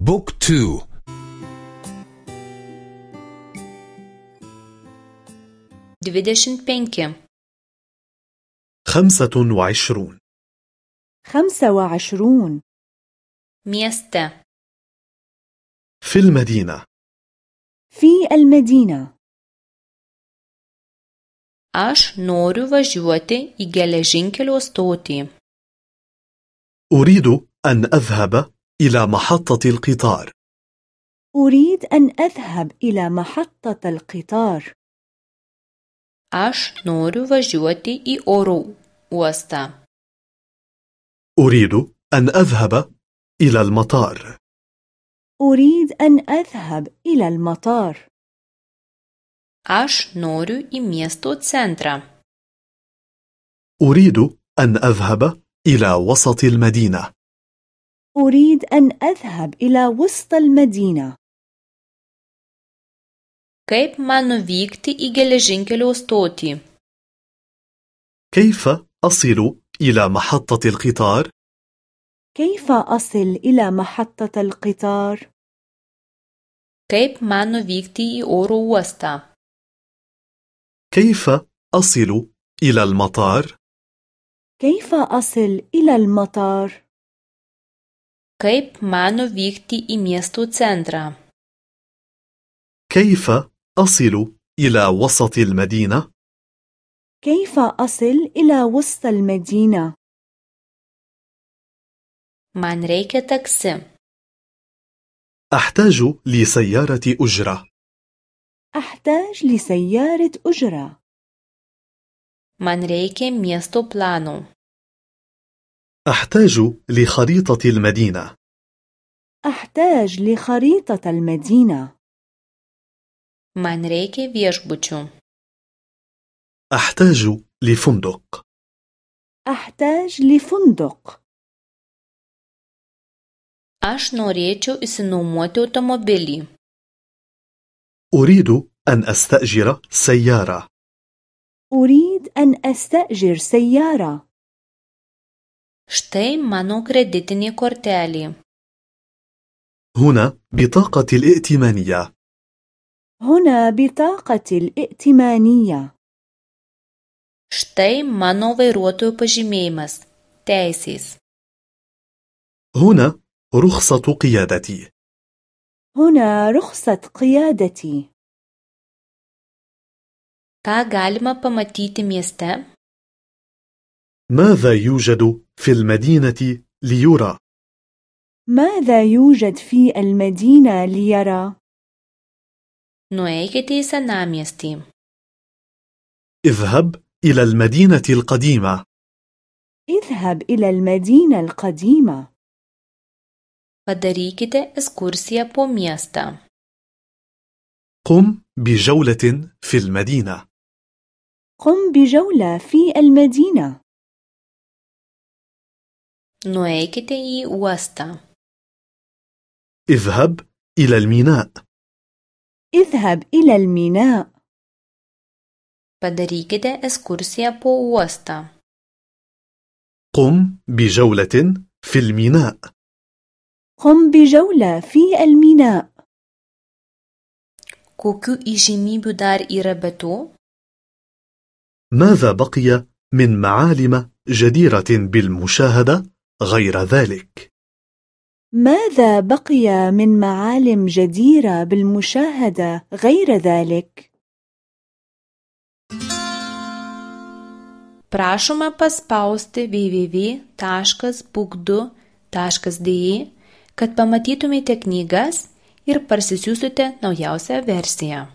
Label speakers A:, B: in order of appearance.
A: بوك تو
B: dvidešimt penki
C: خمسة وعشرون.
D: خمسة وعشرون.
B: Mieste.
C: في المدينة.
D: في المدينة.
B: Aš noriu važiuoti į geležinkelio stotį.
C: أريد أن أذهب. إلى محطة القطار.
D: أريد أن أذهب إلى محطة القطار.
B: Aš noriu važiuoti į oro uostą
C: أريد أن أذهب إلى المطار.
D: أريد أن أذهب إلى المطار.
B: Aš noriu į miesto centrą
C: أريد أن أذهب إلى وسط المدينة.
D: أريد أن أذهب إلى وسط المدينة
B: kaip man nuvykti į geležinkelio stotį
C: كيف أصل إلى محطة القطار؟
D: كيف أصل إلى محطة القطار؟
B: kaip man nuvykti į oro uostą
C: كيف أصل إلى المطار؟
D: كيف أصل إلى المطار؟
B: Kaip man nuvykti į miesto centrą.
C: كيف أصل إلى وسط المدينة؟
D: كيف أصل إلى وسط المدينة؟
B: man reikia taksi.
C: أحتاج لسيارة أجرة.
D: أحتاج لسيارة أجرة.
B: Man reikia miesto plano.
C: أحتاج لخريطة المدينة.
D: أحتاج لخريطة المدينة.
B: man reikia viešbučių
C: أحتاج لفندق.
D: أحتاج لفندق.
B: aš norėčiau išsinuomoti automobilį
C: أريد أن أستأجر سيارة.
D: أريد أن أستأجر سيارة.
B: Štai mano kreditinė kortelė
C: هنا بطاقة الائتمانية
D: هنا بطاقة الائتمانية
B: štai mano vairuotojo pažymėjimas teisės
C: هنا رخصة قيادتي
D: هنا رخصة قيادتي
B: ką galima pamatyti mieste
C: ماذا يوجد في المدينة ليرى؟
D: ماذا يوجد في المدينة ليرى؟
B: nueikite
C: اذهب إلى المدينة القديمة.
D: اذهب إلى المدينة القديمة.
B: Padarykite ekskursiją po miestą.
C: قم بجولة في المدينة.
D: قم بجولة في المدينة.
B: Nueikite į uostą
C: اذهب إلى الميناء.
D: اذهب إلى الميناء.
B: Padarykite ekskursiją po uostą
C: قم بجولة في الميناء.
D: قم بجولة في الميناء.
B: Kokių įžymybių dar yra be to
C: ماذا بقي من معالم جديرة بالمشاهدة؟ غير ذلك؟
D: ماذا بقي من معالم جديرة بالمشاهدة غير ذلك؟
B: prašome paspausti www.book2.de kad pamatytumėte knygas ir parsisiųstumėte naujausią versiją